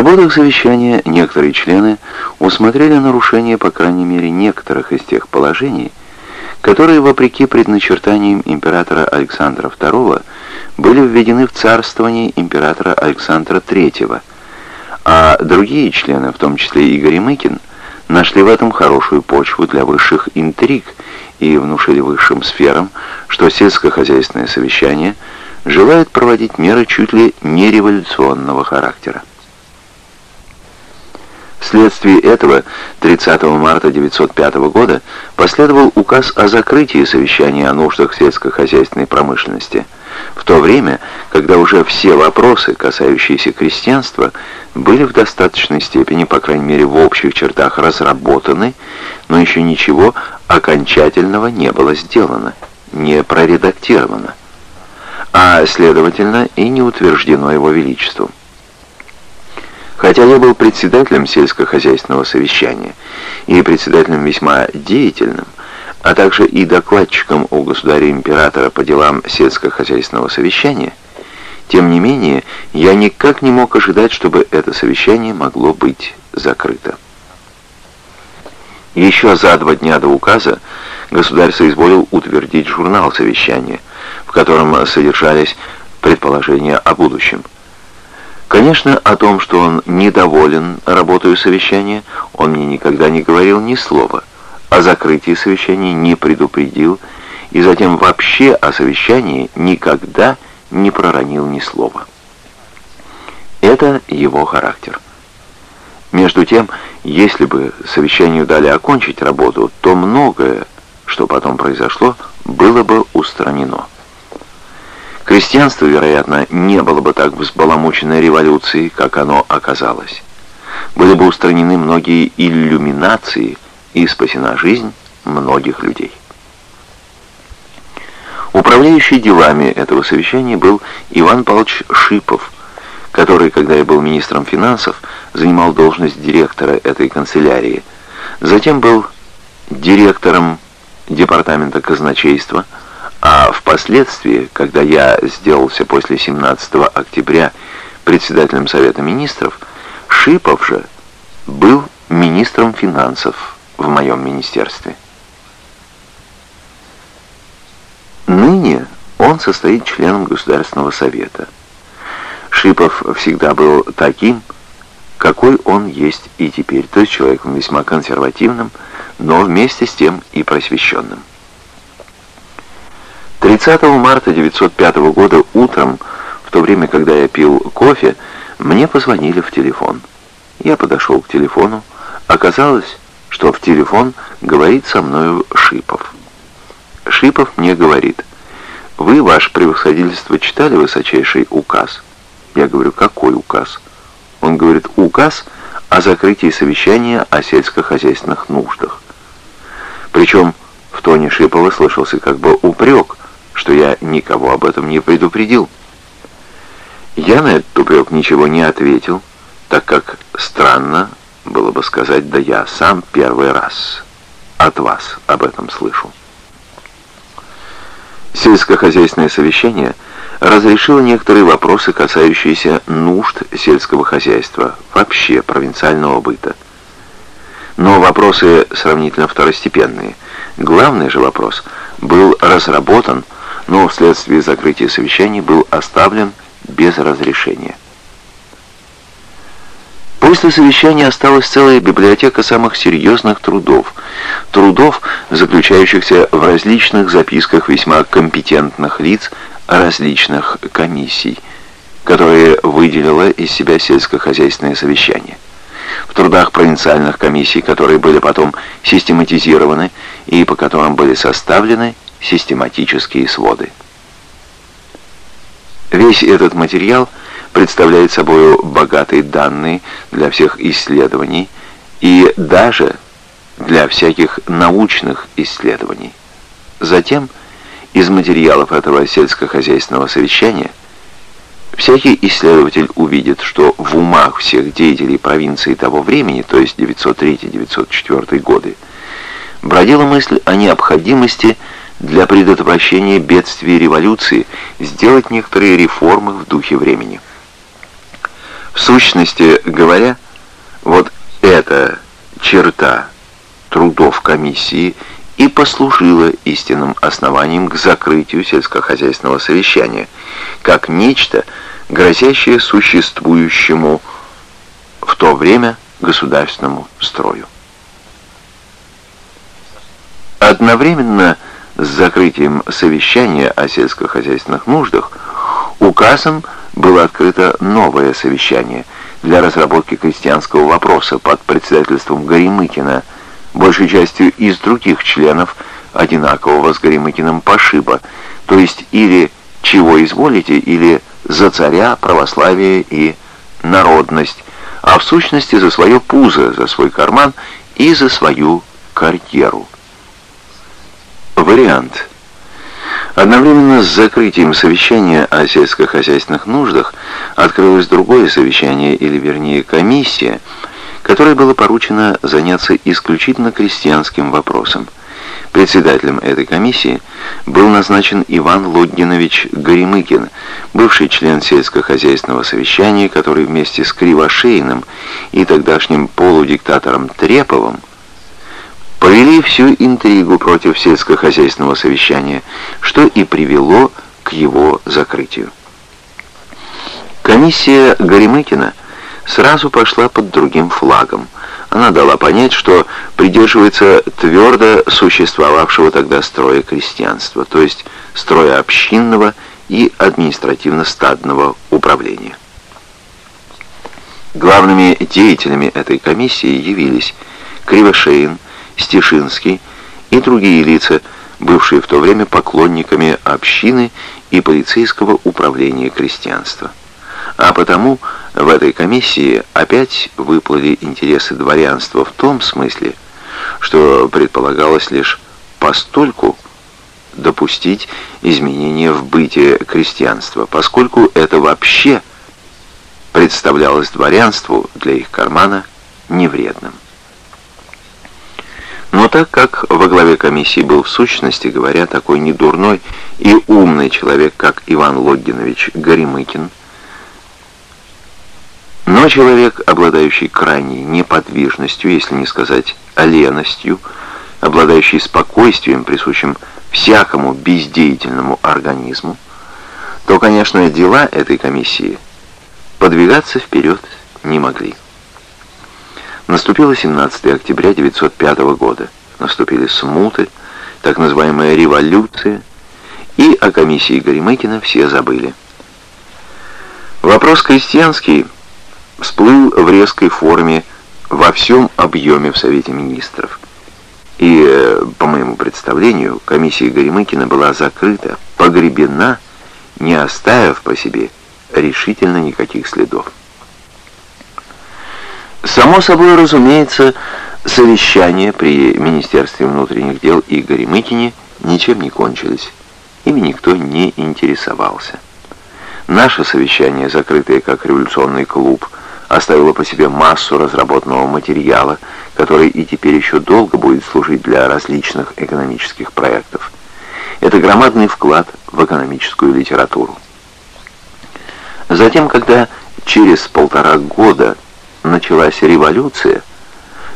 работах совещания некоторые члены усмотрели нарушение, по крайней мере, некоторых из тех положений, которые, вопреки предначертаниям императора Александра II, были введены в царствование императора Александра III, а другие члены, в том числе Игорь Мыкин, нашли в этом хорошую почву для высших интриг и внушили высшим сферам, что сельскохозяйственное совещание желает проводить меры чуть ли не революционного характера. Вследствие этого 30 марта 1905 года последовал указ о закрытии совещания о нуждах сельскохозяйственной промышленности, в то время, когда уже все вопросы, касающиеся крестьянства, были в достаточной степени, по крайней мере в общих чертах, разработаны, но еще ничего окончательного не было сделано, не проредактировано, а, следовательно, и не утверждено его величеством. Хотя я был председателем сельскохозяйственного совещания и председателем весьма деятельным, а также и докладчиком у государя-императора по делам сельскохозяйственного совещания, тем не менее, я никак не мог ожидать, чтобы это совещание могло быть закрыто. Еще за два дня до указа государь соизволил утвердить журнал совещания, в котором содержались предположения о будущем. Конечно, о том, что он недоволен работой совещания, он мне никогда не говорил ни слова. О закрытии совещания не предупредил, и затем вообще о совещании никогда не проронил ни слова. Это его характер. Между тем, если бы совещанию дали окончить работу, то многое, что потом произошло, было бы устранено. Крестьянство, вероятно, не было бы так взбаламучено революцией, как оно оказалось. Были бы устранены многие иллюминации и спасена жизнь многих людей. Управляющий делами этого совещания был Иван Павлович Шипов, который, когда я был министром финансов, занимал должность директора этой канцелярии. Затем был директором департамента казначейства, а впоследствии, когда я сделался после 17 октября председателем Совета Министров, Шипов же был министром финансов в моем министерстве. Ныне он состоит членом Государственного Совета. Шипов всегда был таким, какой он есть и теперь, то есть человеком весьма консервативным, но вместе с тем и просвещенным. 30 марта 1905 года утром, в то время, когда я пил кофе, мне позвонили в телефон. Я подошел к телефону. Оказалось, что в телефон говорит со мною Шипов. Шипов мне говорит, «Вы, ваше превосходительство, читали высочайший указ?» Я говорю, «Какой указ?» Он говорит, «Указ о закрытии совещания о сельскохозяйственных нуждах». Причем в тоне Шипова слышался как бы упрек, что я никого об этом не предупредил. Я на этот упрек ничего не ответил, так как странно было бы сказать, да я сам первый раз от вас об этом слышу. Сельскохозяйственное совещание разрешило некоторые вопросы, касающиеся нужд сельского хозяйства, вообще провинциального быта. Но вопросы сравнительно второстепенные. Главный же вопрос был разработан но вследствие закрытия совещаний был оставлен без разрешения. После совещания осталась целая библиотека самых серьезных трудов. Трудов, заключающихся в различных записках весьма компетентных лиц различных комиссий, которые выделило из себя сельскохозяйственное совещание. В трудах провинциальных комиссий, которые были потом систематизированы и по которым были составлены систематические своды. Весь этот материал представляет собой богатые данные для всех исследований и даже для всяких научных исследований. Затем из материалов этого сельскохозяйственного совещания всякий исследователь увидит, что в умах всех деятелей провинции того времени, то есть 903-904 годы, бродила мысль о необходимости для предотвращения бедствий революции сделать некоторые реформы в духе времени. В сущности говоря, вот эта черта трудов комиссии и послужила истинным основанием к закрытию сельскохозяйственного совещания, как нечто, грозящее существующему в то время государственному строю. Одновременно с закрытием совещания о сельскохозяйственных нуждах указом было открыто новое совещание для разработки крестьянского вопроса под председательством Горемыкина, большей частью из других членов одинакового с Горемыкиным пошиба, то есть или «чего изволите», или «за царя, православие и народность», а в сущности за свое пузо, за свой карман и за свою карьеру. Вариант. Одновременно с закрытием совещания о сельскохозяйственных нуждах открылось другое совещание, или вернее комиссия, которой было поручено заняться исключительно крестьянским вопросом. Председателем этой комиссии был назначен Иван Логинович Горемыкин, бывший член сельскохозяйственного совещания, который вместе с Кривошейным и тогдашним полудиктатором Треповым повели всю интригу против сельскохозяйственного совещания, что и привело к его закрытию. Комиссия Горемыкина сразу пошла под другим флагом. Она дала понять, что придерживается твердо существовавшего тогда строя крестьянства, то есть строя общинного и административно-стадного управления. Главными деятелями этой комиссии явились Кривошеин, Стешинский и другие лица, бывшие в то время поклонниками общины и полицейского управления крестьянства. А потому в этой комиссии опять выплыли интересы дворянства в том смысле, что предполагалось лишь постольку допустить изменения в бытие крестьянства, поскольку это вообще представлялось дворянству для их кармана невредным. Но так как во главе комиссии был в сущности говоря такой недурной и умный человек, как Иван Логинович Горемыкин, но человек, обладающий крайней неподвижностью, если не сказать оленостью, обладающий спокойствием, присущим всякому бездеятельному организму, то, конечно, дела этой комиссии подвигаться вперед не могли. Наступило 17 октября 1905 года. Наступили смуты, так называемая революция, и о комиссии Горемыкина все забыли. Вопрос крестьянский всплыл в резкой форме во всем объеме в Совете Министров. И, э, по моему представлению, комиссия Горемыкина была закрыта, погребена, не оставив по себе решительно никаких следов. Само собой разумеется, совещания при Министерстве внутренних дел и Горемыкине ничем не кончились. Ими никто не интересовался. Наше совещание, закрытое как революционный клуб, оставило по себе массу разработанного материала, который и теперь еще долго будет служить для различных экономических проектов. Это громадный вклад в экономическую литературу. Затем, когда через полтора года началась революция,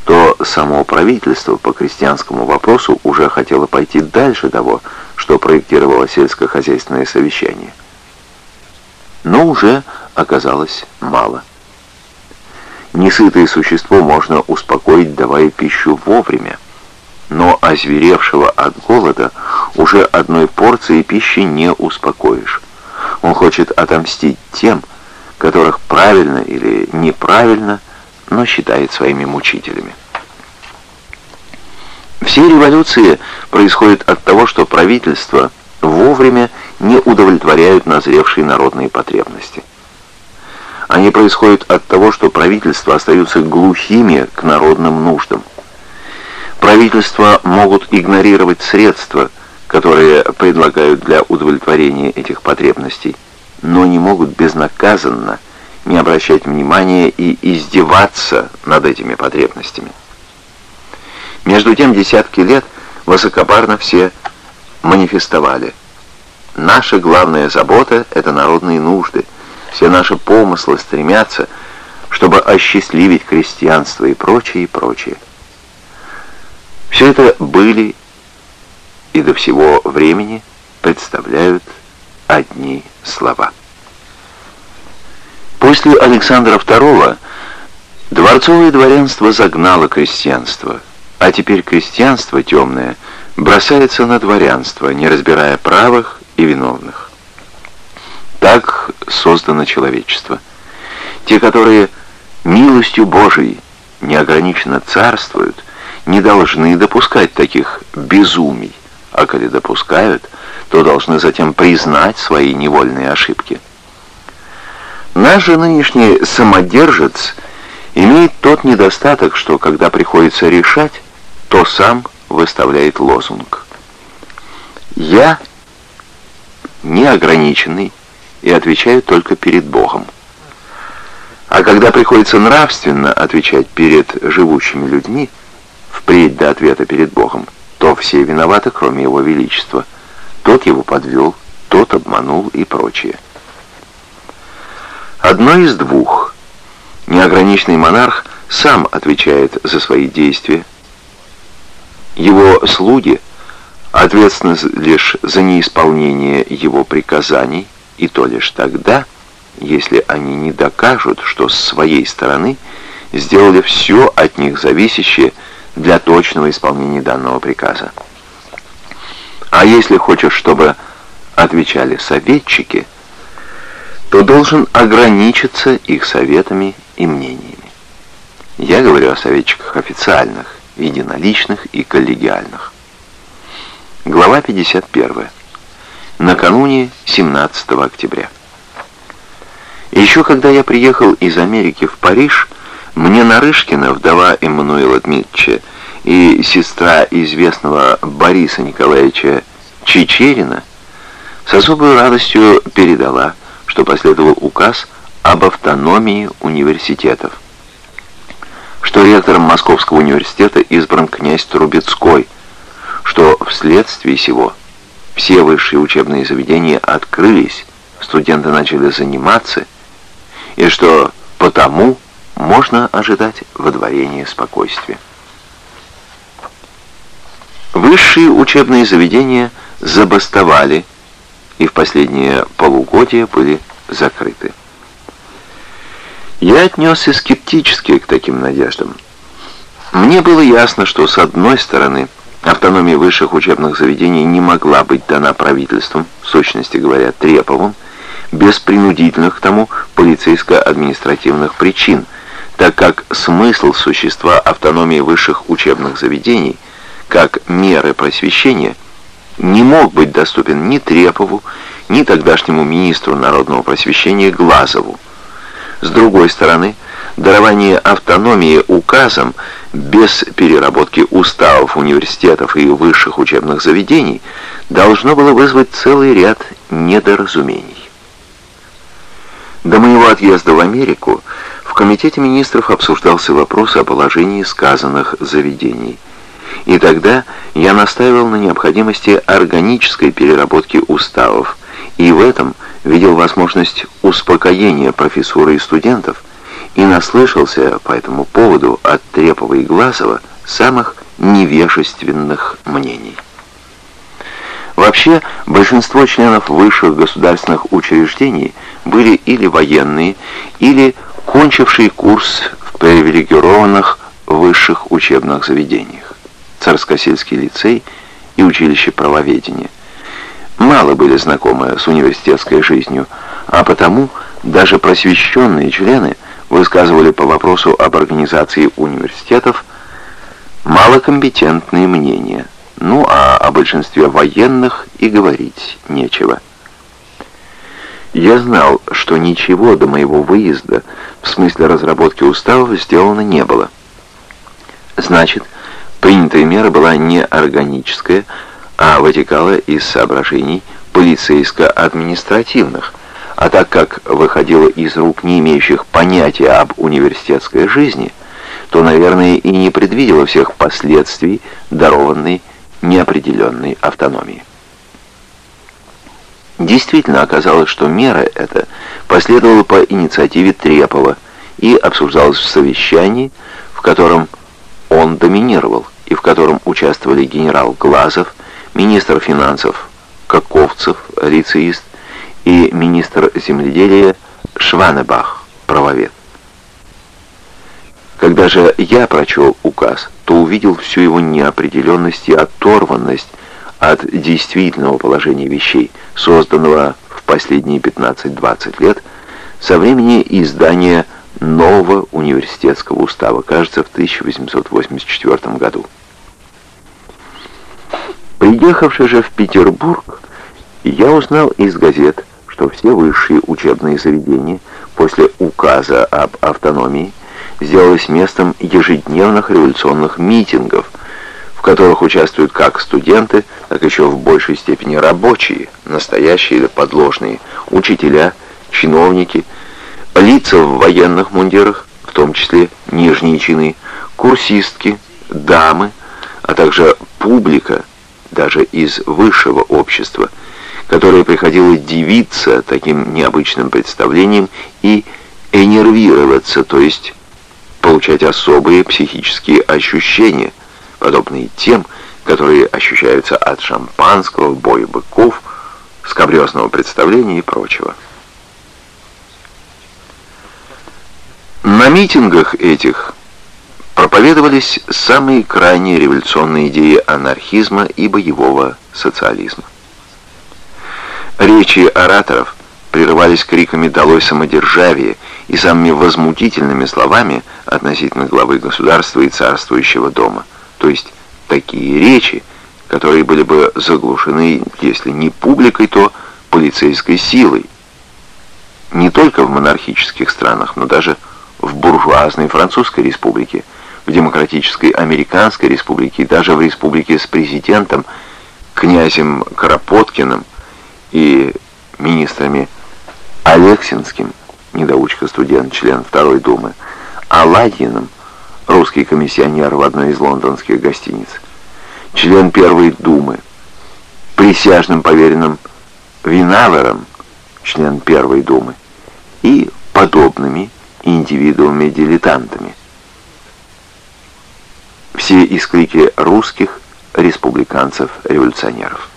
то само правительство по крестьянскому вопросу уже хотело пойти дальше того, что проектировало сельскохозяйственное совещание. Но уже оказалось мало. Несытое существо можно успокоить, давая пищу вовремя, но озверевшего от голода уже одной порцией пищи не успокоишь. Он хочет отомстить тем, которых правильно или неправильно, но считает своими мучителями. Все революции происходят от того, что правительства вовремя не удовлетворяют назревшие народные потребности. Они происходят от того, что правительства остаются глухими к народным нуждам. Правительства могут игнорировать средства, которые предлагают для удовлетворения этих потребностей, но не могут безнаказанно не обращать внимания и издеваться над этими потребностями. Между тем десятки лет высокопарно все манифестовали. Наша главная забота — это народные нужды. Все наши помыслы стремятся чтобы осчастливить крестьянство и прочее, и прочее. Все это были и до всего времени представляют одни слова. После Александра II дворцовое дворянство загнало крестьянство, а теперь крестьянство темное бросается на дворянство, не разбирая правых и виновных. Так создано человечество. Те, которые милостью Божией неограниченно царствуют, не должны допускать таких безумий, а коли допускают, то должны затем признать свои невольные ошибки. Наш же нынешний самодержец имеет тот недостаток, что когда приходится решать, то сам выставляет лозунг. «Я неограниченный и отвечаю только перед Богом». А когда приходится нравственно отвечать перед живущими людьми, впредь до ответа перед Богом, то все виноваты, кроме Его Величества. Тот его подвел, тот обманул и прочее. Одно из двух. Неограниченный монарх сам отвечает за свои действия. Его слуги ответственны лишь за неисполнение его приказаний, и то лишь тогда, если они не докажут, что с своей стороны сделали все от них зависящее для точного исполнения данного приказа. А если хочешь, чтобы отвечали советчики, то должен ограничиться их советами и мнениями. Я говорю о советчиках официальных, единоличных и коллегиальных. Глава 51. Накануне 17 октября. Еще когда я приехал из Америки в Париж, мне Нарышкина, вдова Эммануила Дмитрича, и сестра известного Бориса Николаевича Чечерина с особой радостью передала, что последовал указ об автономии университетов, что ректором Московского университета избран князь Трубецкой, что вследствие сего все высшие учебные заведения открылись, студенты начали заниматься, и что потому можно ожидать водворения спокойствия. Высшие учебные заведения забастовали и в последние полугодия были закрыты. Я отнесся скептически к таким надеждам. Мне было ясно, что с одной стороны автономия высших учебных заведений не могла быть дана правительством, в сущности говоря, Треповым, без принудительных к тому полицейско-административных причин, так как смысл существа автономии высших учебных заведений как меры просвещения не мог быть доступен ни Трепову, ни тогдашнему министру народного просвещения Глазову. С другой стороны, дарование автономии указом без переработки уставов университетов и высших учебных заведений должно было вызвать целый ряд недоразумений. До моего отъезда в Америку в Комитете министров обсуждался вопрос о положении сказанных заведений. И тогда я настаивал на необходимости органической переработки уставов, и в этом видел возможность успокоения профессуры и студентов, и наслышался по этому поводу от Трепова и Глазова самых невежественных мнений. Вообще, большинство членов высших государственных учреждений были или военные, или кончившие курс в привилегированных высших учебных заведениях. Царскосельский лицей и училище правоведения. Мало были знакомы с университетской жизнью, а потому даже просвещенные члены высказывали по вопросу об организации университетов малокомпетентные мнения – ну а о большинстве военных и говорить нечего. Я знал, что ничего до моего выезда в смысле разработки уставов сделано не было. Значит, принятая мера была не органическая, а вытекала из соображений полицейско-административных, а так как выходила из рук не имеющих понятия об университетской жизни, то, наверное, и не предвидела всех последствий дарованной неопределенной автономии. Действительно оказалось, что мера эта последовала по инициативе Трепова и обсуждалось в совещании, в котором он доминировал в котором участвовали генерал Глазов, министр финансов Каковцев, лицеист, и министр земледелия Шванебах, правовед. Когда же я прочел указ, то увидел всю его неопределенность и оторванность от действительного положения вещей, созданного в последние 15-20 лет со времени издания нового университетского устава, кажется, в 1884 году. Приехавший же в Петербург, я узнал из газет, что все высшие учебные заведения после указа об автономии сделалось местом ежедневных революционных митингов, в которых участвуют как студенты, так еще в большей степени рабочие, настоящие или подложные, учителя, чиновники, лица в военных мундирах, в том числе нижние чины, курсистки, дамы, а также публика, даже из высшего общества, которое приходило дивиться таким необычным представлением и энервироваться, то есть получать особые психические ощущения, подобные тем, которые ощущаются от шампанского, боя быков, скабрезного представления и прочего. На митингах этих проповедовались самые крайние революционные идеи анархизма и боевого социализма. Речи ораторов прерывались криками «Долой самодержавие!» и самыми возмутительными словами относительно главы государства и царствующего дома. То есть такие речи, которые были бы заглушены, если не публикой, то полицейской силой. Не только в монархических странах, но даже в буржуазной Французской республике, в демократической Американской республике и даже в республике с президентом князем Кропоткиным и министрами Алексинским, недоучка-студент, член Второй Думы, Аладьиным, русский комиссионер в одной из лондонских гостиниц, член Первой Думы, присяжным поверенным Винавером, член Первой Думы, и подобными индивидуумами-дилетантами. Все искрики русских республиканцев-революционеров.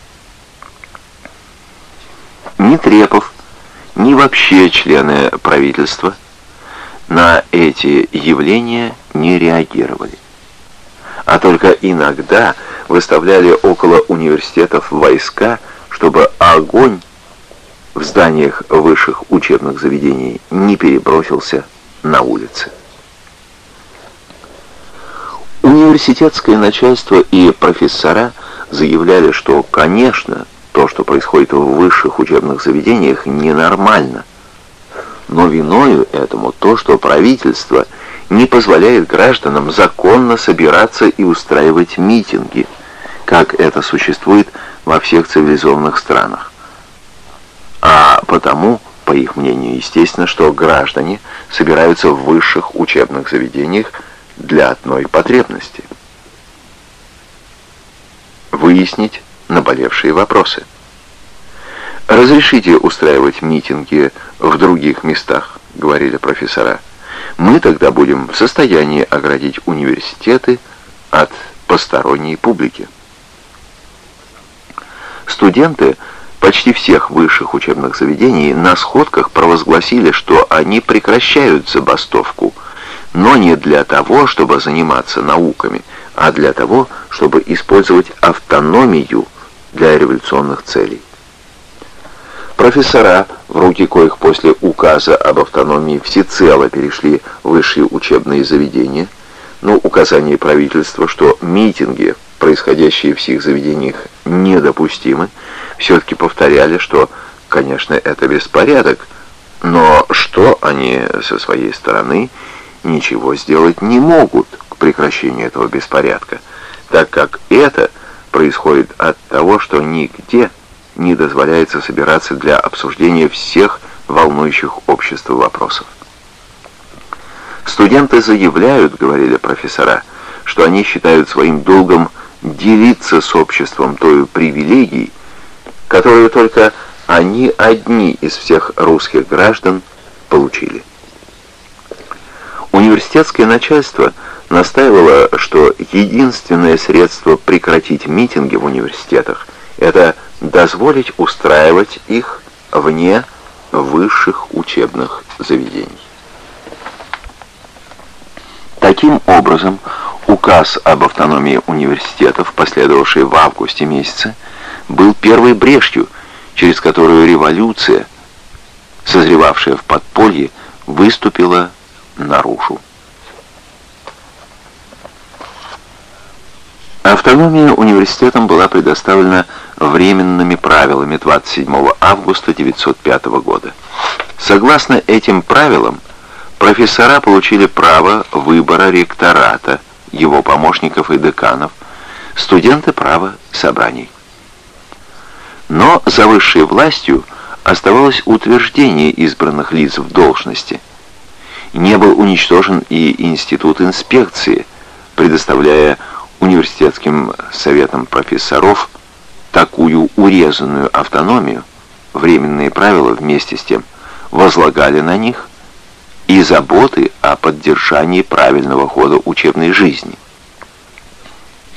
Ни Трепов, ни вообще члены правительства на эти явления не реагировали. А только иногда выставляли около университетов войска, чтобы огонь в зданиях высших учебных заведений не перебросился на улице. Университетское начальство и профессора заявляли, что, конечно, то, что происходит в высших учебных заведениях, ненормально. Но виною этому то, что правительство не позволяет гражданам законно собираться и устраивать митинги, как это существует во всех цивилизованных странах. А потому, по их мнению, естественно, что граждане собираются в высших учебных заведениях для одной потребности. Выяснить наболевшие вопросы. «Разрешите устраивать митинги в других местах», — говорили профессора. «Мы тогда будем в состоянии оградить университеты от посторонней публики». Студенты почти всех высших учебных заведений на сходках провозгласили, что они прекращают забастовку, но не для того, чтобы заниматься науками, а для того, чтобы использовать автономию для революционных целей. Профессора, в руки коих после указа об автономии всецело перешли высшие учебные заведения, но указание правительства, что митинги, происходящие в всех заведениях, недопустимы, все-таки повторяли, что, конечно, это беспорядок, но что они со своей стороны ничего сделать не могут к прекращению этого беспорядка, так как это происходит от того, что нигде не дозволяется собираться для обсуждения всех волнующих общество вопросов. Студенты заявляют, говорили профессора, что они считают своим долгом делиться с обществом той привилегией, которую только они одни из всех русских граждан получили. Университетское начальство настаивало, что единственное средство прекратить митинги в университетах – это дозволить устраивать их вне высших учебных заведений. Таким образом, указ об автономии университетов, последовавший в августе месяце, был первой брешью, через которую революция, созревавшая в подполье, выступила наружу. Автономия университетам была предоставлена временными правилами 27 августа 1905 года. Согласно этим правилам, профессора получили право выбора ректората, его помощников и деканов, студенты право собраний. Но за высшей властью оставалось утверждение избранных лиц в должности. Не был уничтожен и институт инспекции, предоставляя университетским советам профессоров такую урезанную автономию, временные правила вместе с тем возлагали на них и заботы о поддержании правильного хода учебной жизни.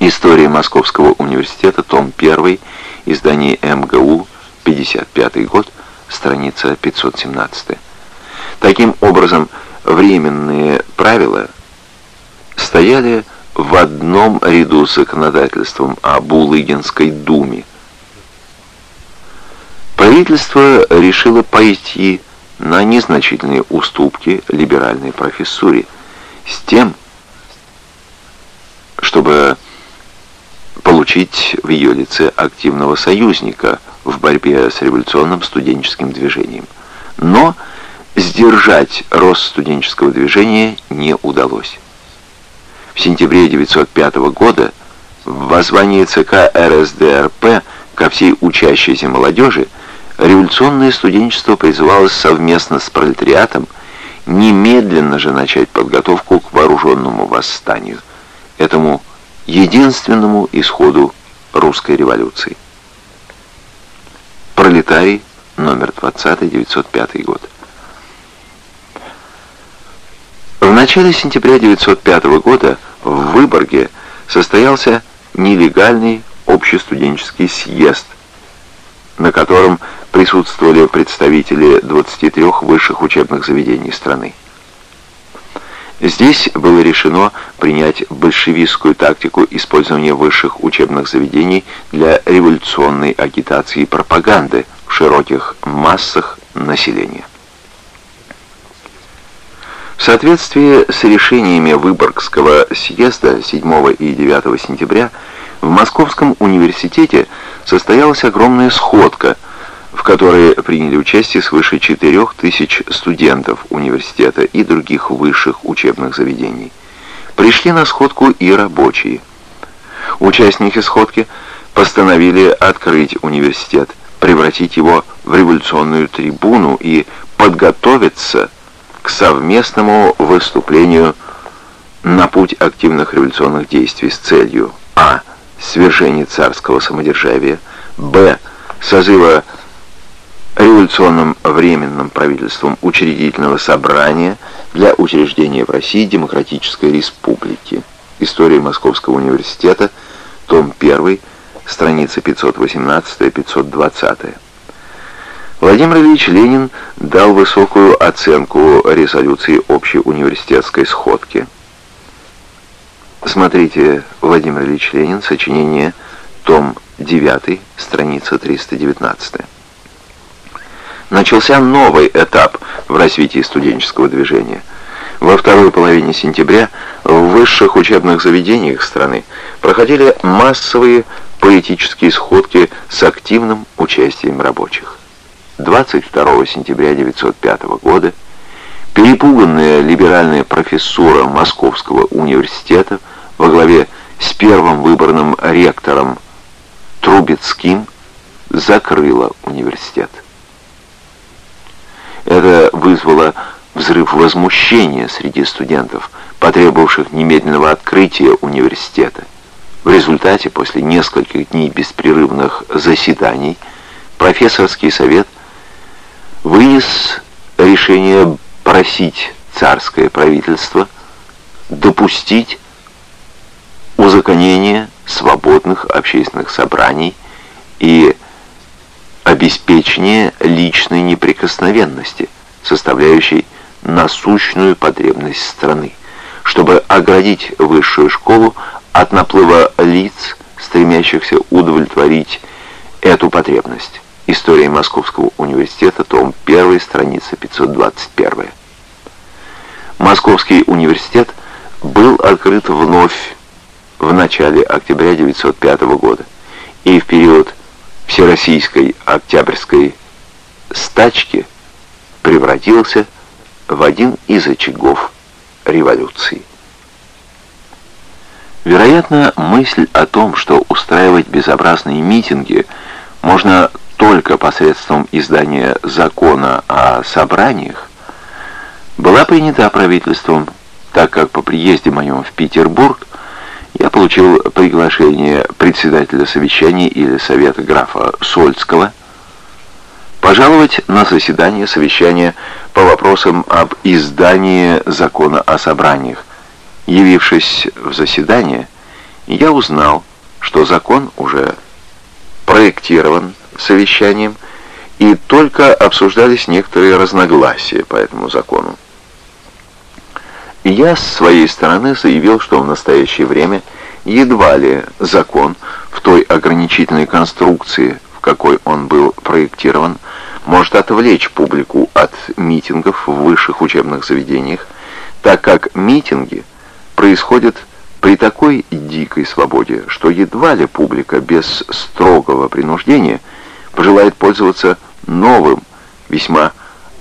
История Московского университета, том 1, издание МГУ, 55 год, страница 517. Таким образом, временные правила стояли в одном ряду с законодательством о Булыгинской думе. Правительство решило пойти на незначительные уступки либеральной профессуре с тем, чтобы получить в ее лице активного союзника в борьбе с революционным студенческим движением. Но сдержать рост студенческого движения не удалось. В сентябре 1905 года в воззвании ЦК РСДРП ко всей учащейся молодежи революционное студенчество призывалось совместно с пролетариатом немедленно же начать подготовку к вооруженному восстанию, этому единственному исходу русской революции. Пролетарий, номер 20, 1905 год. В начале сентября 1905 года в Выборге состоялся нелегальный общестуденческий съезд, на котором присутствовали представители 23 высших учебных заведений страны. Здесь было решено принять большевистскую тактику использования высших учебных заведений для революционной агитации и пропаганды в широких массах населения. В соответствии с решениями Выборгского съезда 7 и 9 сентября в Московском университете состоялась огромная сходка, в которой приняли участие свыше 4000 студентов университета и других высших учебных заведений. Пришли на сходку и рабочие. Участники сходки постановили открыть университет, превратить его в революционную трибуну и подготовиться к совместному выступлению на путь активных революционных действий с целью а. свержения царского самодержавия, б. созыва революционным временным правительством учредительного собрания для учреждения в России демократической республики. История Московского университета, том 1, страница 518-520. Владимир Ильич Ленин дал высокую оценку резолюции общей университетской сходки. Смотрите Владимир Ильич Ленин, сочинение, том 9, страница 319. Начался новый этап в развитии студенческого движения. Во второй половине сентября в высших учебных заведениях страны проходили массовые поэтические сходки с активным участием рабочих. 22 сентября 1905 года перепуганная либеральная профессура Московского университета во главе с первым выборным ректором Трубецким закрыла университет. Это вызвало взрыв возмущения среди студентов, потребовавших немедленного открытия университета. В результате, после нескольких дней беспрерывных заседаний, профессорский совет – вынес решение просить царское правительство допустить узаконение свободных общественных собраний и обеспечение личной неприкосновенности, составляющей насущную потребность страны, чтобы оградить высшую школу от наплыва лиц, стремящихся удовлетворить эту потребность. История Московского университета, том 1, страница 521. Московский университет был открыт вновь в начале октября 1905 года и в период Всероссийской Октябрьской стачки превратился в один из очагов революции. Вероятно, мысль о том, что устраивать безобразные митинги можно только посредством издания закона о собраниях, была принята правительством, так как по приезде моем в Петербург я получил приглашение председателя совещания или совета графа Сольского пожаловать на заседание совещания по вопросам об издании закона о собраниях. Явившись в заседание, я узнал, что закон уже проектирован совещанием, и только обсуждались некоторые разногласия по этому закону. Я с своей стороны заявил, что в настоящее время едва ли закон в той ограничительной конструкции, в какой он был проектирован, может отвлечь публику от митингов в высших учебных заведениях, так как митинги происходят при такой дикой свободе, что едва ли публика без строгого принуждения пожелает пользоваться новым, весьма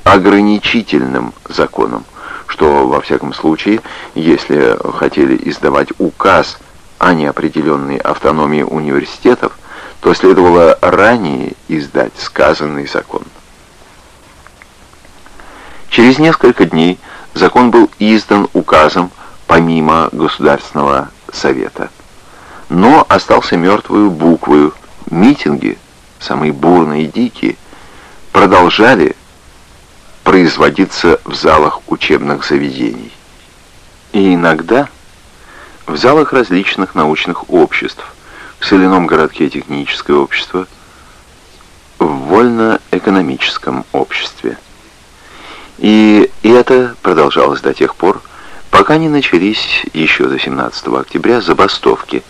ограничительным законом что, во всяком случае, если хотели издавать указ о неопределенной автономии университетов, то следовало ранее издать сказанный закон. Через несколько дней закон был издан указом помимо Государственного совета. Но остался мертвую буквою. Митинги, самые бурные и дикие, продолжали производиться в залах учебных заведений. И иногда в залах различных научных обществ, в соляном городке техническое общество, в вольно-экономическом обществе. И это продолжалось до тех пор, пока не начались еще до 17 октября забастовки,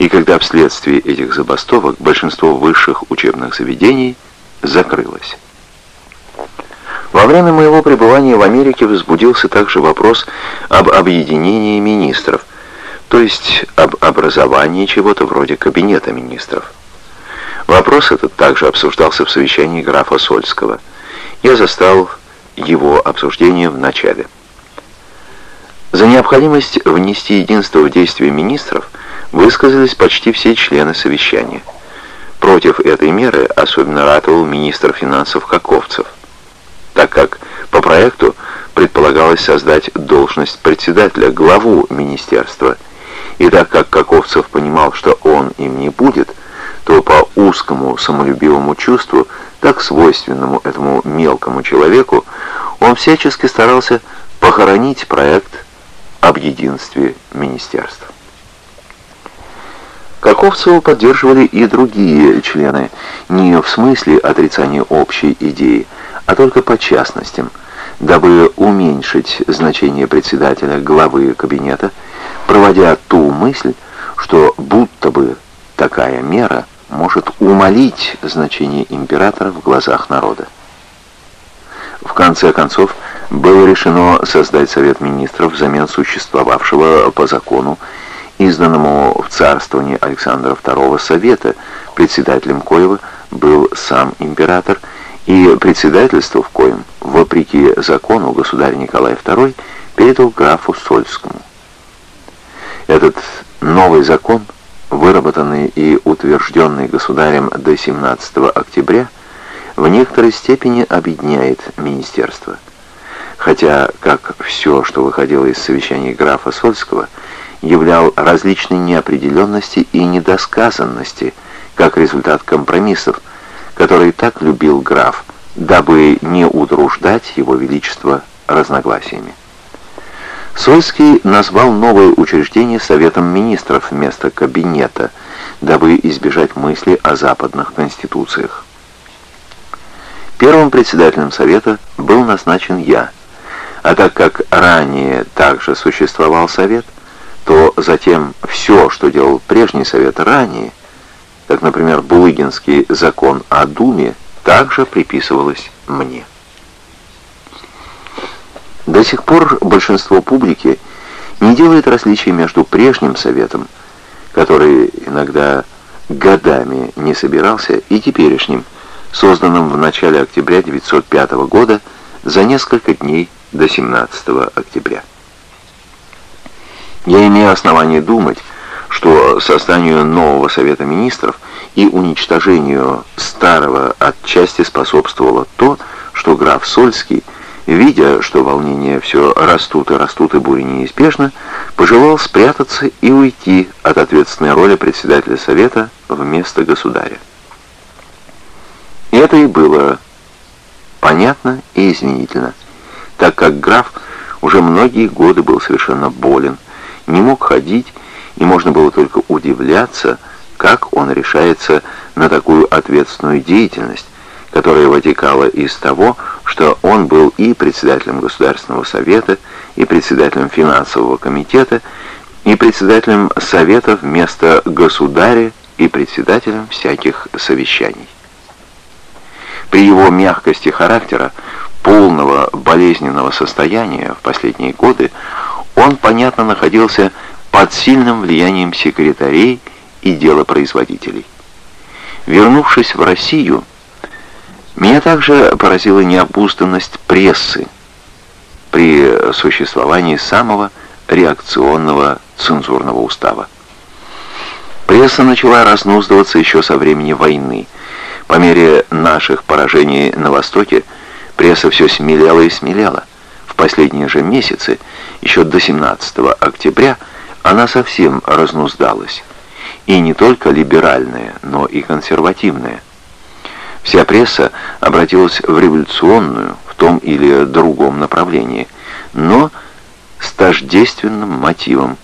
и когда вследствие этих забастовок большинство высших учебных заведений закрылось. Во время моего пребывания в Америке возбудился также вопрос об объединении министров, то есть об образовании чего-то вроде кабинета министров. Вопрос этот также обсуждался в совещании графа Сольского. Я застал его обсуждение в начале. За необходимость внести единство в действия министров высказались почти все члены совещания. Против этой меры особенно ратовал министр финансов Каковцев так как по проекту предполагалось создать должность председателя, главу министерства. И так как Каковцев понимал, что он им не будет, то по узкому самолюбивому чувству, так свойственному этому мелкому человеку, он всячески старался похоронить проект об единстве министерств. Каковцева поддерживали и другие члены, не в смысле отрицания общей идеи, а только по частностям, дабы уменьшить значение председателя главы кабинета, проводя ту мысль, что будто бы такая мера может умолить значение императора в глазах народа. В конце концов, было решено создать Совет Министров взамен существовавшего по закону, изданному в царствовании Александра II Совета, председателем коего был сам император и председательство в коем, вопреки закону, государь Николай II передал графу Сольскому. Этот новый закон, выработанный и утвержденный государем до 17 октября, в некоторой степени объединяет министерство. Хотя, как все, что выходило из совещаний графа Сольского, являл различные неопределенности и недосказанности, как результат компромиссов, который так любил граф, дабы не утруждать его величество разногласиями. Сольский назвал новое учреждение Советом Министров вместо кабинета, дабы избежать мысли о западных конституциях. Первым председателем Совета был назначен я, а так как ранее также существовал Совет, то затем все, что делал прежний Совет ранее, как, например, Булыгинский закон о Думе, также приписывалось мне. До сих пор большинство публики не делает различий между прежним советом, который иногда годами не собирался, и теперешним, созданным в начале октября 1905 года за несколько дней до 17 октября. Я имею основание думать, что созданию нового Совета Министров и уничтожению старого отчасти способствовало то, что граф Сольский – видя, что волнения все растут и растут и буря неизбежна, пожелал спрятаться и уйти от ответственной роли председателя Совета вместо государя. Это и было понятно и извинительно, так как граф уже многие годы был совершенно болен, не мог ходить, и можно было только удивляться, как он решается на такую ответственную деятельность, которая вытекала из того, что он был и председателем Государственного совета, и председателем финансового комитета, и председателем совета вместо государя и председателем всяких совещаний. При его мягкости характера, полного болезненного состояния в последние годы, он, понятно, находился под сильным влиянием секретарей и делопроизводителей. Вернувшись в Россию, меня также поразила необузданность прессы при существовании самого реакционного цензурного устава. Пресса начала разнуздываться еще со времени войны. По мере наших поражений на Востоке пресса все смелела и смелела. Последние же месяцы, еще до 17 октября, она совсем разнуздалась. И не только либеральная, но и консервативная. Вся пресса обратилась в революционную, в том или другом направлении, но с тождественным мотивом.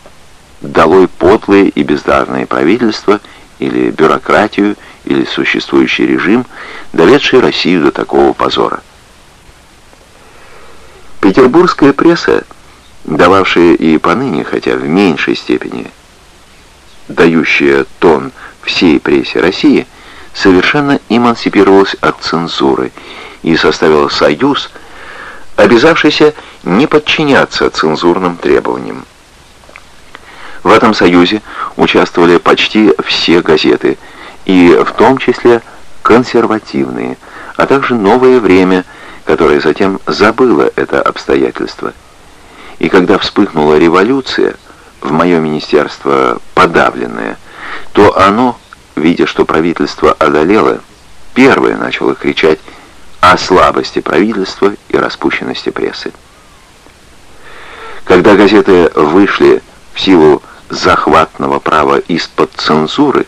Долой подлые и бездарные правительства или бюрократию, или существующий режим, доведший Россию до такого позора. Петербургская пресса, дававшая и поныне, хотя в меньшей степени, дающая тон всей прессе России – совершенно эмансипировалась от цензуры и составила союз, обязавшийся не подчиняться цензурным требованиям. В этом союзе участвовали почти все газеты, и в том числе консервативные, а также «Новое время», которое затем забыло это обстоятельство. И когда вспыхнула революция, в мое министерство подавленное, то оно видя, что правительство одолело, первое начало кричать о слабости правительства и распущенности прессы. Когда газеты вышли в силу захватного права из-под цензуры,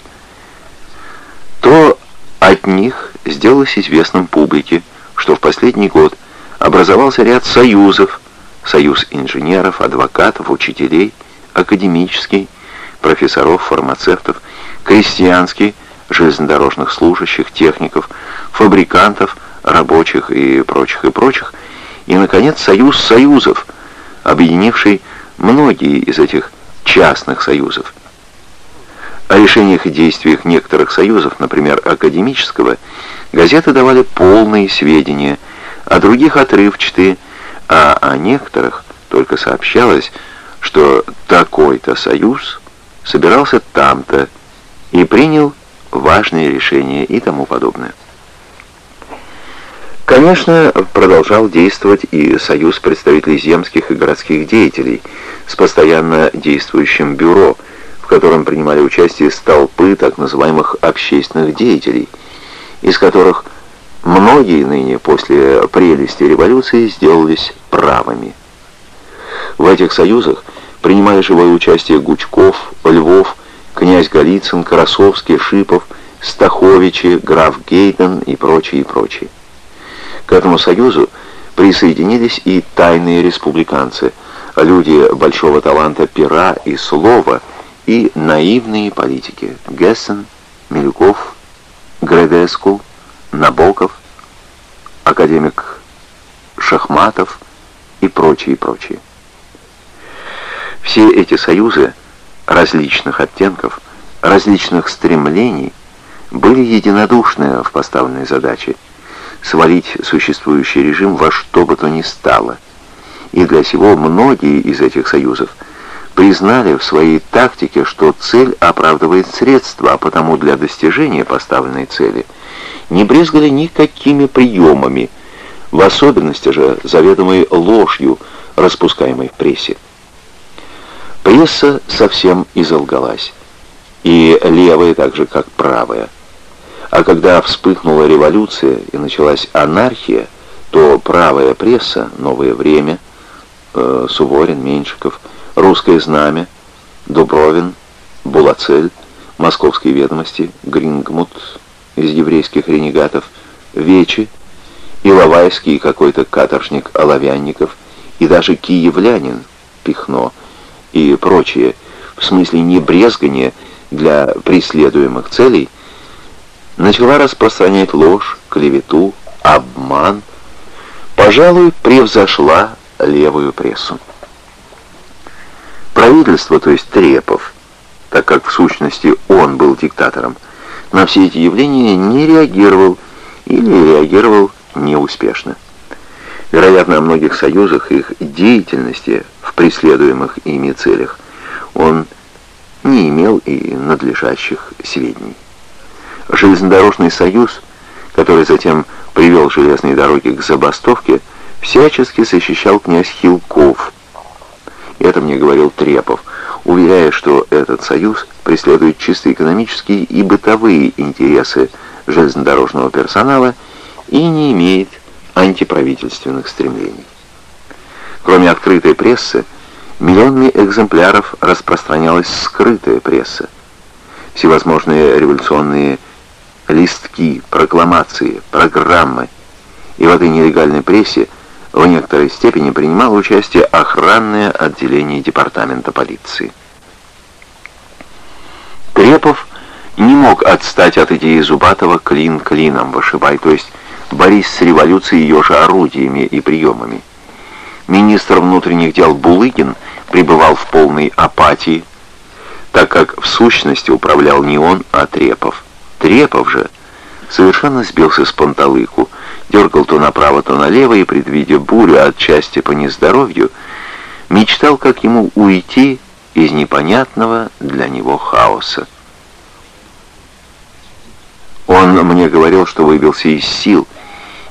то от них сделалось известным публике, что в последний год образовался ряд союзов, союз инженеров, адвокатов, учителей, академический, профессоров, фармацевтов, крестьянский, железнодорожных служащих, техников, фабрикантов, рабочих и прочих и прочих, и, наконец, союз союзов, объединивший многие из этих частных союзов. О решениях и действиях некоторых союзов, например, академического, газеты давали полные сведения, а других отрывчатые, а о некоторых только сообщалось, что такой-то союз собирался там-то, и принял важные решения и тому подобное. Конечно, продолжал действовать и Союз представителей земских и городских деятелей с постоянно действующим бюро, в котором принимали участие столпы так называемых общественных деятелей, из которых многие ныне после прелести революции сделались правыми. В этих союзах принимали живое участие Гучков, Львов, князь Голицын, Красовский, Шипов, Стаховичи, граф Гейден и прочие, и прочие. К этому союзу присоединились и тайные республиканцы, люди большого таланта пера и слова и наивные политики Гессен, Милюков, Гредеску, Набоков, академик Шахматов и прочие, прочие. Все эти союзы различных оттенков, различных стремлений были единодушны в поставленной задаче свалить существующий режим во что бы то ни стало. И для сего многие из этих союзов признали в своей тактике, что цель оправдывает средства, а потому для достижения поставленной цели не брезгали никакими приемами, в особенности же заведомой ложью, распускаемой в прессе. Пресса совсем изолгалась, и левая так же, как правая. А когда вспыхнула революция и началась анархия, то правая пресса, «Новое время», э, Суворин, Меньшиков, «Русское знамя», Дубровин, Булацель, «Московские ведомости», Грингмут из еврейских ренегатов, Вечи, Иловайский какой-то каторжник Оловянников, и даже киевлянин Пихно и прочие, в смысле небрезгания для преследуемых целей, начала распространять ложь, клевету, обман, пожалуй, превзошла левую прессу. Правительство, то есть Трепов, так как в сущности он был диктатором, на все эти явления не реагировал или реагировал неуспешно. Вероятно, о многих союзах их деятельности в преследуемых ими целях он не имел и надлежащих сведений. Железнодорожный союз, который затем привел железные дороги к забастовке, всячески защищал князь Хилков. Это мне говорил Трепов, уверяя, что этот союз преследует чисто экономические и бытовые интересы железнодорожного персонала и не имеет антиправительственных стремлений. Кроме открытой прессы, миллионами экземпляров распространялась скрытая пресса. Всевозможные революционные листки, прокламации, программы. И в этой нелегальной прессе в некоторой степени принимало участие охранное отделение департамента полиции. Трепов не мог отстать от идеи Зубатова клин клином вышибай, то есть борись с революцией ее же орудиями и приемами. Министр внутренних дел Булыгин пребывал в полной апатии, так как в сущности управлял не он, а Трепов. Трепов же совершенно сбился с панталыку, дергал то направо, то налево и, предвидя бурю отчасти по нездоровью, мечтал, как ему уйти из непонятного для него хаоса. Он мне говорил, что выбился из сил,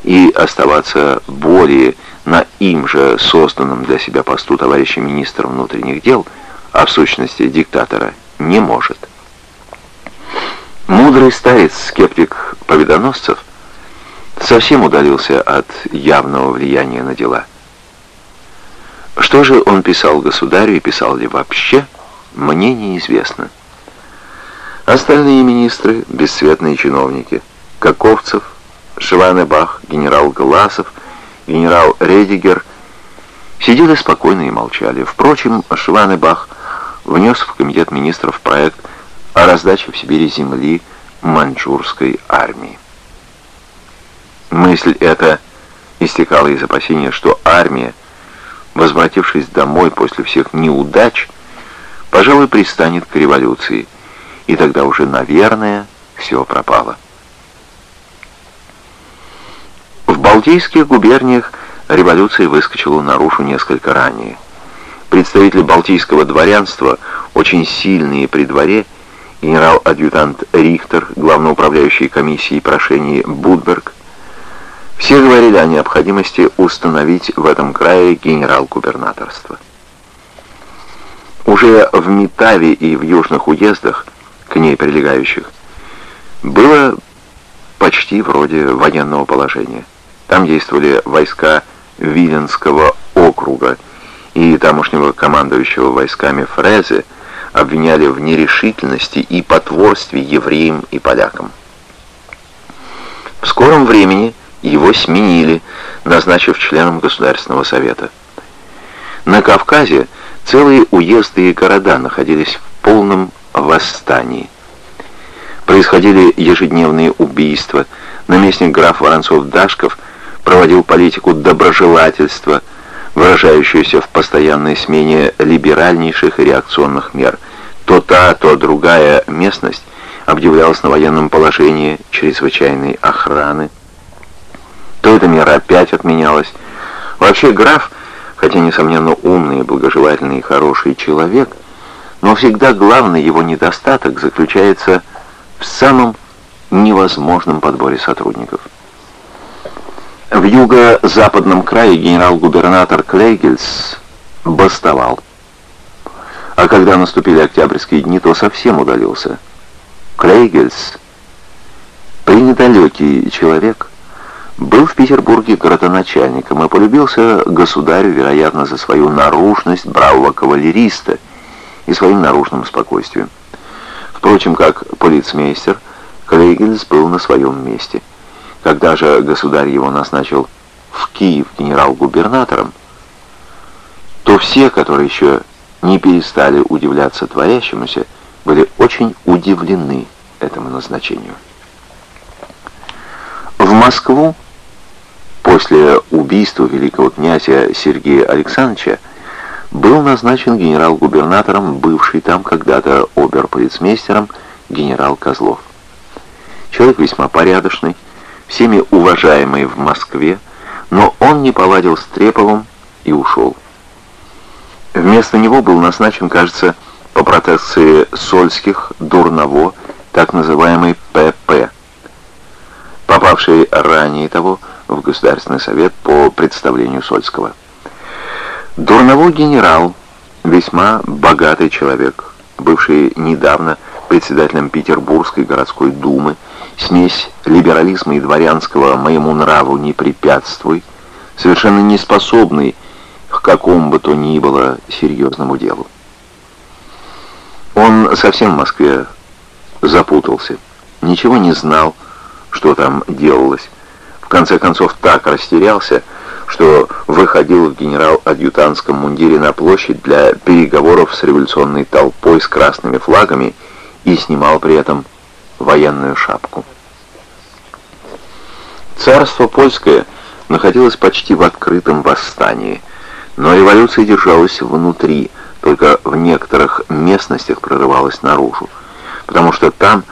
и оставаться более на им же созданном для себя посту товарища министра внутренних дел, а в сущности диктатора, не может. Мудрый старец, скептик победоносцев, совсем удалился от явного влияния на дела. Что же он писал государю и писал ли вообще, мне неизвестно. Остальные министры, бесцветные чиновники, Каковцев, Шванебах, генерал Гласов, генерал Редигер, сидели спокойно и молчали. Впрочем, Шванебах внес в комитет министров проект о раздаче в Сибири земли маньчжурской армии. Мысль эта истекала из опасения, что армия, возвратившись домой после всех неудач, пожалуй, пристанет к революции, и тогда уже, наверное, все пропало. В Балтийских губерниях революция выскочила наружу несколько ранее. Представители балтийского дворянства, очень сильные при дворе, генерал-адъютант Рихтер, главноуправляющий комиссией прошений Будберг, все говорили о необходимости установить в этом крае генерал-губернаторство. Уже в Митаве и в южных уездах, к ней прилегающих, было почти вроде военного положения. Там действовали войска Виленского округа, и тамошнего командующего войсками Фрезе обвиняли в нерешительности и потворстве евреям и полякам. В скором времени его сменили, назначив членом Государственного совета. На Кавказе целые уезды и города находились в полном восстании. Происходили ежедневные убийства. Наместник граф Воронцов-Дашков проводил политику доброжелательства, выражающуюся в постоянной смене либеральнейших и реакционных мер. То та, то другая местность объявлялась на военном положении чрезвычайной охраны. То эта мера опять отменялась. Вообще граф, хотя, несомненно, умный, благожелательный и хороший человек, но всегда главный его недостаток заключается в самом невозможном подборе сотрудников. В юго-западном крае генерал-губернатор Клейгельс бастовал. А когда наступили октябрьские дни, то совсем удалился. Клейгельс, пренедалекий человек, был в Петербурге городоначальником и полюбился государю, вероятно, за свою наружность бравого кавалериста и своим наружным спокойствием. Впрочем, как полицмейстер, Клейгельс был на своем месте. Когда же государь его назначил в Киев генерал-губернатором, то все, которые еще не перестали удивляться творящемуся, были очень удивлены этому назначению. В Москву после убийства великого князя Сергея Александровича был назначен генерал-губернатором, бывший там когда-то обер-полицмейстером генерал Козлов. Человек весьма порядочный, всеми уважаемый в Москве, но он не поладил с Треповым и ушел. Вместо него был назначен, кажется, по протекции Сольских, Дурново, так называемый ПП, попавший ранее того в Государственный совет по представлению Сольского. Дурновой генерал, весьма богатый человек, бывший недавно председателем Петербургской городской думы, смесь либерализма и дворянского моему нраву не препятствуй, совершенно не способный к какому бы то ни было серьезному делу. Он совсем в Москве запутался, ничего не знал, что там делалось, в конце концов так растерялся, что выходил в генерал-адъютантском мундире на площадь для переговоров с революционной толпой с красными флагами и снимал при этом военную шапку. Царство польское находилось почти в открытом восстании, но революция держалась внутри, только в некоторых местностях прорывалась наружу, потому что там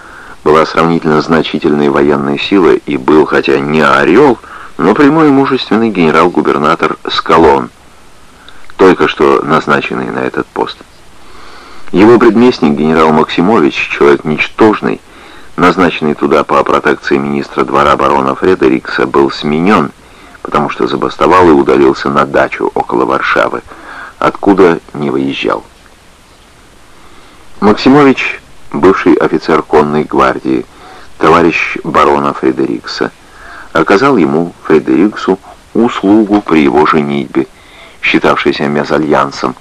была сравнительно значительная военная сила и был, хотя не орел, но прямой и мужественный генерал-губернатор Скалон, только что назначенный на этот пост. Его предместник генерал Максимович, человек ничтожный, назначенный туда по протекции министра двора барона Фредерикса, был сменен, потому что забастовал и удалился на дачу около Варшавы, откуда не выезжал. Максимович бывший офицер конной гвардии, товарищ барона Фредерикса, оказал ему, Фредериксу, услугу при его женитьбе, считавшейся мезальянсом,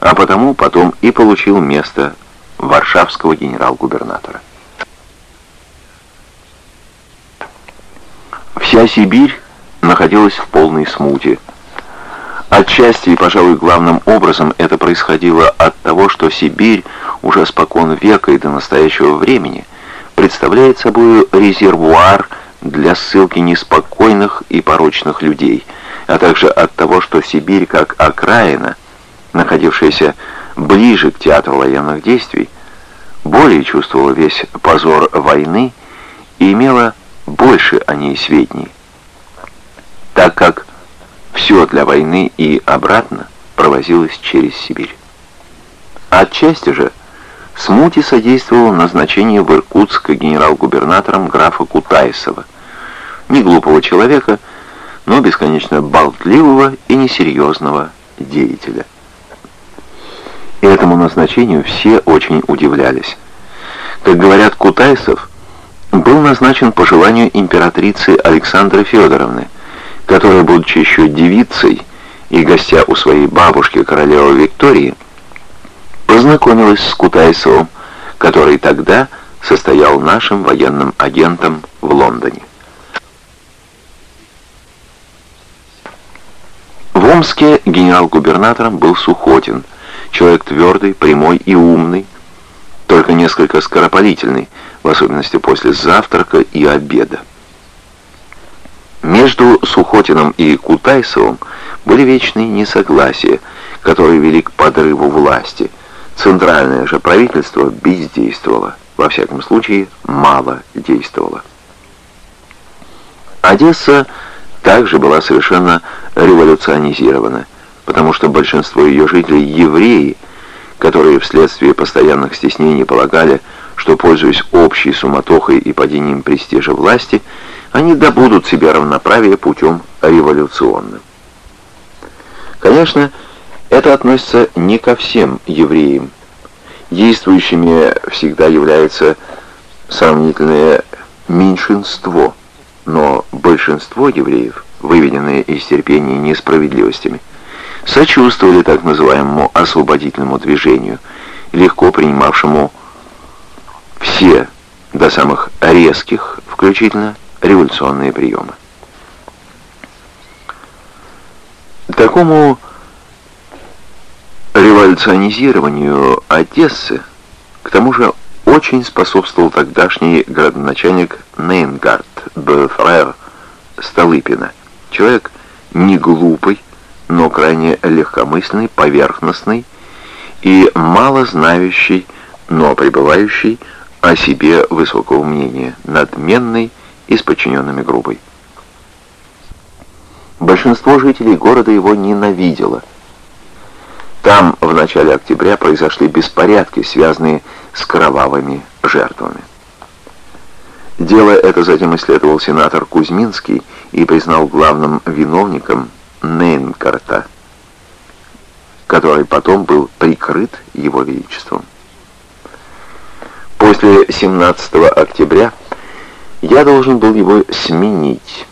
а потому потом и получил место варшавского генерал-губернатора. Вся Сибирь находилась в полной смуте. Отчасти и, пожалуй, главным образом это происходило от того, что Сибирь уже спокон века и до настоящего времени представляет собой резервуар для ссылки неспокойных и порочных людей, а также от того, что Сибирь как окраина, находившаяся ближе к театру военных действий, более чувствовала весь позор войны и имела больше о ней сведений, так как все для войны и обратно провозилось через Сибирь. Отчасти же Смуте содействовало назначение в Иркутск генерал-губернатором графа Кутайсова, не глупого человека, но бесконечно болтливого и несерьезного деятеля. И этому назначению все очень удивлялись. Как говорят, Кутайсов был назначен по желанию императрицы Александры Федоровны, которая, будучи еще девицей и гостя у своей бабушки королевы Виктории, познакомилась с Кутайсовым, который тогда состоял нашим военным агентом в Лондоне. В Омске генерал-губернатором был Сухотин, человек твердый, прямой и умный, только несколько скоропалительный, в особенности после завтрака и обеда. Между Сухотиным и Кутайсовым были вечные несогласия, которые вели к подрыву власти. Центральное же правительство бездействовало, во всяком случае, мало действовало. Одесса также была совершенно революционизирована, потому что большинство ее жителей евреи, которые вследствие постоянных стеснений полагали, что, пользуясь общей суматохой и падением престижа власти, они добудут себе равноправие путем революционным. Конечно, это относится не ко всем евреям. Действующими всегда является сравнительное меньшинство, но большинство евреев, выведенные из терпения несправедливостями, сочувствовали так называемому освободительному движению, легко принимавшему все, до самых резких, включительно, революционные приемы. Такому революционизированию Одессы, к тому же, очень способствовал тогдашний градоначальник Нейнгард Бефрер Столыпина, человек не глупый, но крайне легкомысленный, поверхностный и мало знающий, но пребывающий о себе высокого мнения, надменный и с подчиненными грубой. Большинство жителей города его ненавидело. Там в начале октября произошли беспорядки, связанные с кровавыми жертвами. Дело это затем исследовал сенатор Кузьминский и признал главным виновником Нейнкарта, который потом был прикрыт его величеством. После 17 октября я должен был его сменить,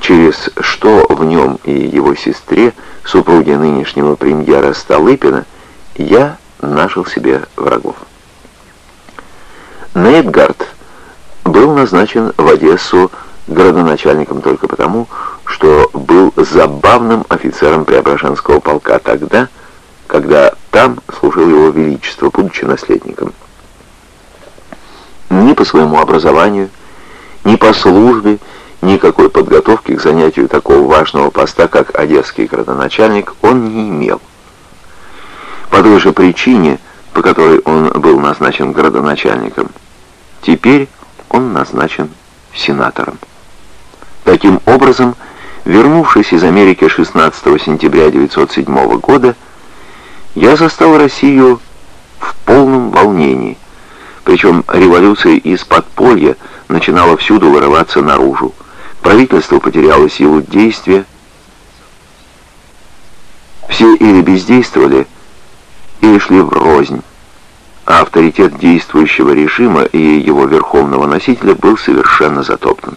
через что в нем и его сестре, супруге нынешнего премьера Столыпина, я нашел себе врагов. Нейтгард был назначен в Одессу градоначальником только потому, что был забавным офицером Преображенского полка тогда, когда там служил его величество, будучи наследником ни по своему образованию, ни по службе, никакой подготовки к занятию такого важного поста, как одесский градоначальник, он не имел. По той же причине, по которой он был назначен градоначальником, теперь он назначен сенатором. Таким образом, вернувшись из Америки 16 сентября 1907 года, я застал Россию в полном волнении – причем революция из подполья начинала всюду вырываться наружу. Правительство потеряло силу действия. Все или бездействовали, или шли в рознь. А авторитет действующего режима и его верховного носителя был совершенно затоптан.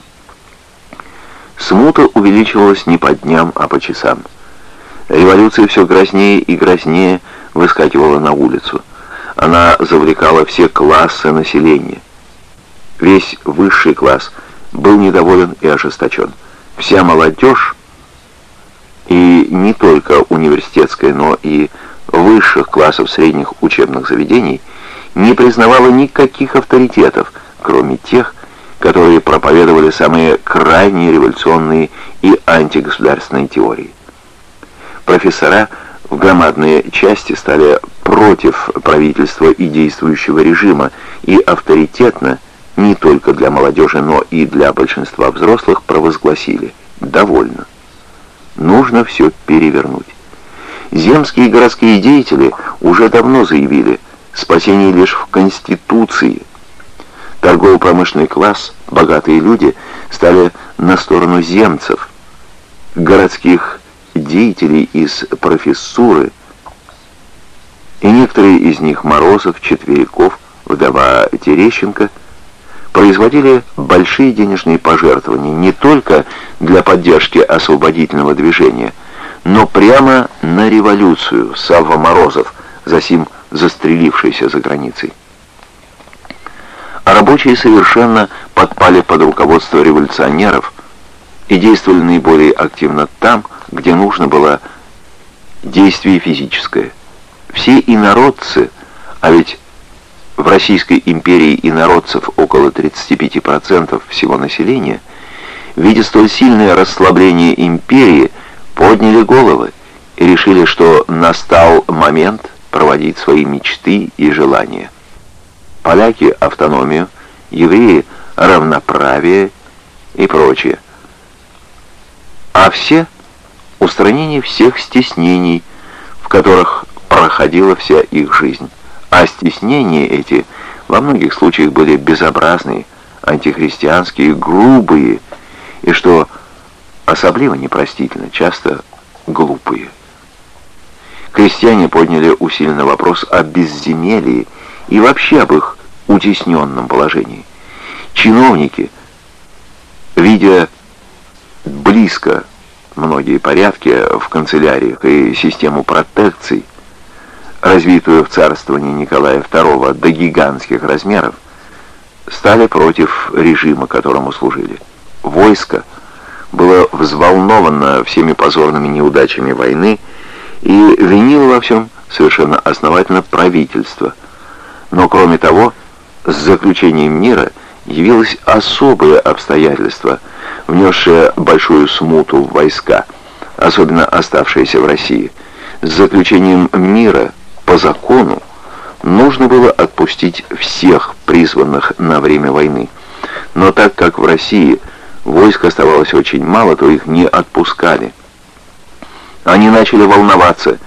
Смута увеличивалась не по дням, а по часам. Революция все грознее и грознее выскакивала на улицу. Она завлекала все классы населения. Весь высший класс был недоволен и ожесточен. Вся молодежь, и не только университетская, но и высших классов средних учебных заведений, не признавала никаких авторитетов, кроме тех, которые проповедовали самые крайние революционные и антигосударственные теории. Профессора громадные части стали против правительства и действующего режима и авторитетно не только для молодежи, но и для большинства взрослых провозгласили «довольно». Нужно все перевернуть. Земские и городские деятели уже давно заявили «спасение лишь в Конституции». Торгово-промышленный класс, богатые люди стали на сторону земцев, городских деятелей из профессуры – и некоторые из них, Морозов, Четверяков, вдова Терещенко, производили большие денежные пожертвования не только для поддержки освободительного движения, но прямо на революцию Савва Морозов, засим застрелившийся за границей. А рабочие совершенно подпали под руководство революционеров и действовали наиболее активно там, где нужно было действие физическое. Все инородцы, а ведь в Российской империи инородцев около 35% всего населения, видя столь сильное расслабление империи, подняли головы и решили, что настал момент проводить свои мечты и желания. Поляки – автономию, евреи – равноправие и прочее. А все – устранение всех стеснений, в которых проходила вся их жизнь. А стеснения эти во многих случаях были безобразные, антихристианские, грубые, и, что особливо непростительно, часто глупые. Крестьяне подняли усиленно вопрос о безземелье и вообще об их утесненном положении. Чиновники, видя близко многие порядки в канцеляриях и систему протекций, развитую в царствовании Николая II до гигантских размеров, стали против режима, которому служили. Войско было взволновано всеми позорными неудачами войны и винило во всем совершенно основательно правительство. Но кроме того, с заключением мира явилось особое обстоятельство, внесшее большую смуту в войска, особенно оставшиеся в России. С заключением мира – по закону нужно было отпустить всех призванных на время войны. Но так как в России войск оставалось очень мало, то их не отпускали. Они начали волноваться.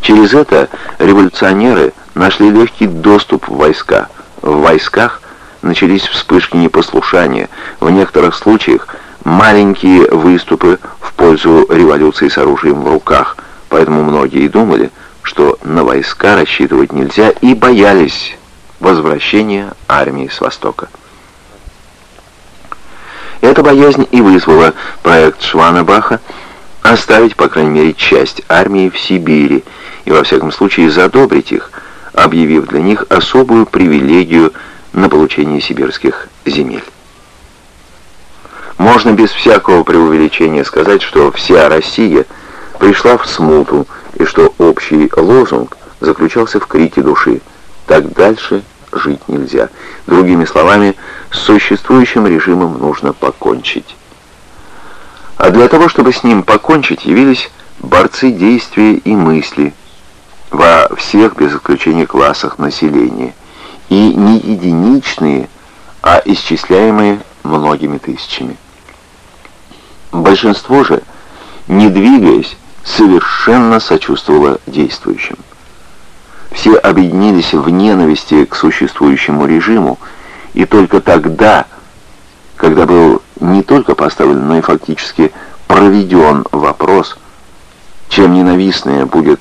Через это революционеры нашли легкий доступ в войска. В войсках начались вспышки непослушания, в некоторых случаях маленькие выступы в пользу революции с оружием в руках. Поэтому многие думали, что на войска рассчитывать нельзя, и боялись возвращения армии с Востока. Эта боязнь и вызвала проект Шванебаха оставить, по крайней мере, часть армии в Сибири и, во всяком случае, задобрить их, объявив для них особую привилегию на получение сибирских земель. Можно без всякого преувеличения сказать, что вся Россия пришла в смуту, и что общий лозунг заключался в крике души «Так дальше жить нельзя». Другими словами, с существующим режимом нужно покончить. А для того, чтобы с ним покончить, явились борцы действия и мысли во всех, без исключения, классах населения. И не единичные, а исчисляемые многими тысячами. Большинство же, не двигаясь, совершенно сочувствовала действующим. Все объединились в ненависти к существующему режиму, и только тогда, когда был не только поставлен, но и фактически проведен вопрос, чем ненавистное будет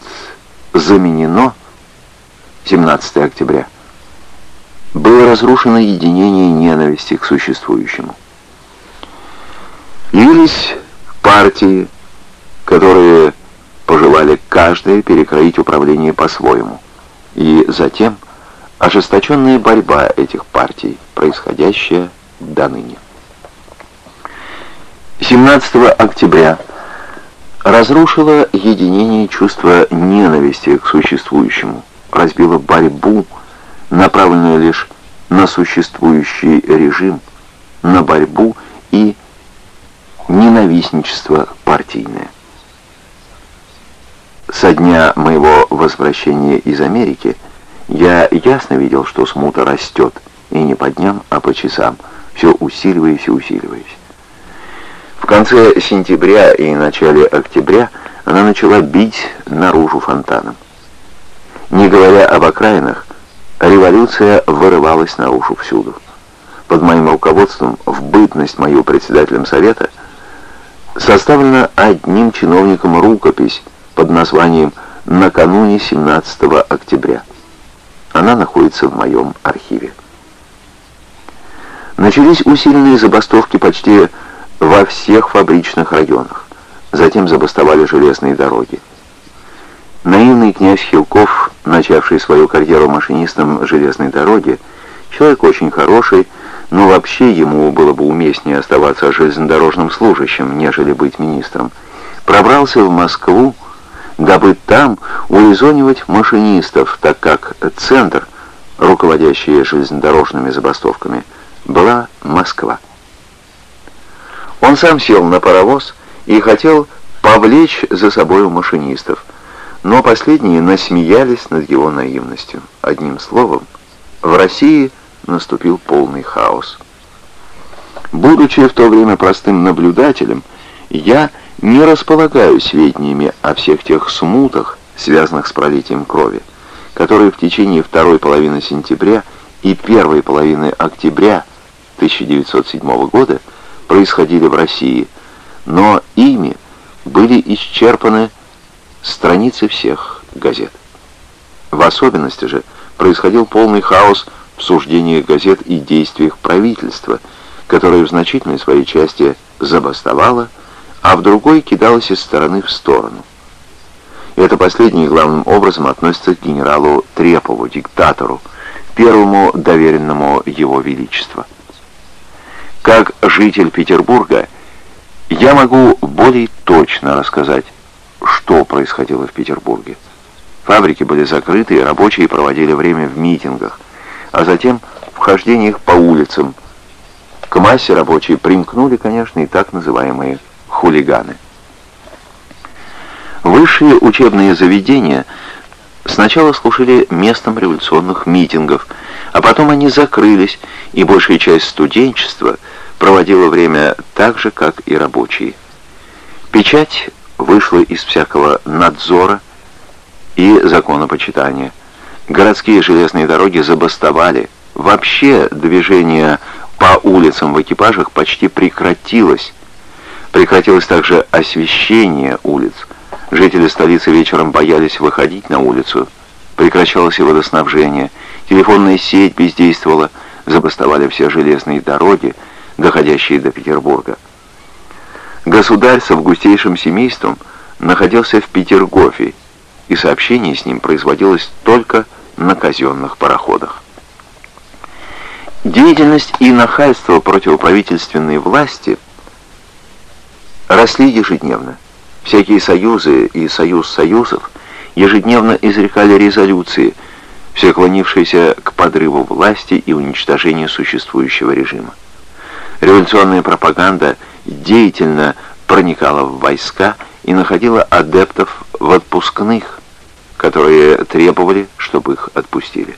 заменено 17 октября, было разрушено единение ненависти к существующему. Явились партии, которые пожелали каждая перекроить управление по-своему. И затем ожесточенная борьба этих партий, происходящая до ныне. 17 октября разрушило единение чувства ненависти к существующему, разбило борьбу, направленную лишь на существующий режим, на борьбу и ненавистничество партийное. Со дня моего возвращения из Америки я ясно видел, что смута растет, и не по дням, а по часам, все усиливаясь и усиливаясь. В конце сентября и начале октября она начала бить наружу фонтаном. Не говоря об окраинах, революция вырывалась наружу всюду. Под моим руководством, в бытность мою председателем совета, составлена одним чиновником рукопись, под названием «Накануне 17 октября». Она находится в моем архиве. Начались усиленные забастовки почти во всех фабричных районах. Затем забастовали железные дороги. Наивный князь Хилков, начавший свою карьеру машинистом железной дороги, человек очень хороший, но вообще ему было бы уместнее оставаться железнодорожным служащим, нежели быть министром пробрался в Москву, дабы там урезонивать машинистов, так как центр, руководящий железнодорожными забастовками, была Москва. Он сам сел на паровоз и хотел повлечь за собой машинистов, но последние насмеялись над его наивностью. Одним словом, в России наступил полный хаос. Будучи в то время простым наблюдателем, я не располагаю сведениями о всех тех смутах, связанных с пролитием крови, которые в течение второй половины сентября и первой половины октября 1907 года происходили в России, но ими были исчерпаны страницы всех газет. В особенности же происходил полный хаос в суждениях газет и действиях правительства, которое в значительной своей части забастовало, а в другой кидалось из стороны в сторону. Это последнее главным образом относится к генералу Трепову, диктатору, первому доверенному его величества. Как житель Петербурга, я могу более точно рассказать, что происходило в Петербурге. Фабрики были закрыты, и рабочие проводили время в митингах, а затем в хождениях по улицам. К массе рабочие примкнули, конечно, и так называемые хулиганы. Высшие учебные заведения сначала служили местом революционных митингов, а потом они закрылись, и большая часть студенчества проводила время так же, как и рабочие. Печать вышла из всякого надзора и законопочитания. Городские железные дороги забастовали. Вообще движение по улицам в экипажах почти прекратилось. Прекратилось также освещение улиц. Жители столицы вечером боялись выходить на улицу. Прекращалось и водоснабжение. Телефонная сеть бездействовала. Забастовали все железные дороги, доходящие до Петербурга. Государь с августейшим семейством находился в Петергофе, и сообщение с ним производилось только на казенных пароходах. Деятельность и нахальство противоправительственной власти росли ежедневно. Всякие союзы и союз союзов ежедневно изрекали резолюции, все клонившиеся к подрыву власти и уничтожению существующего режима. Революционная пропаганда деятельно проникала в войска и находила адептов в отпускных, которые требовали, чтобы их отпустили.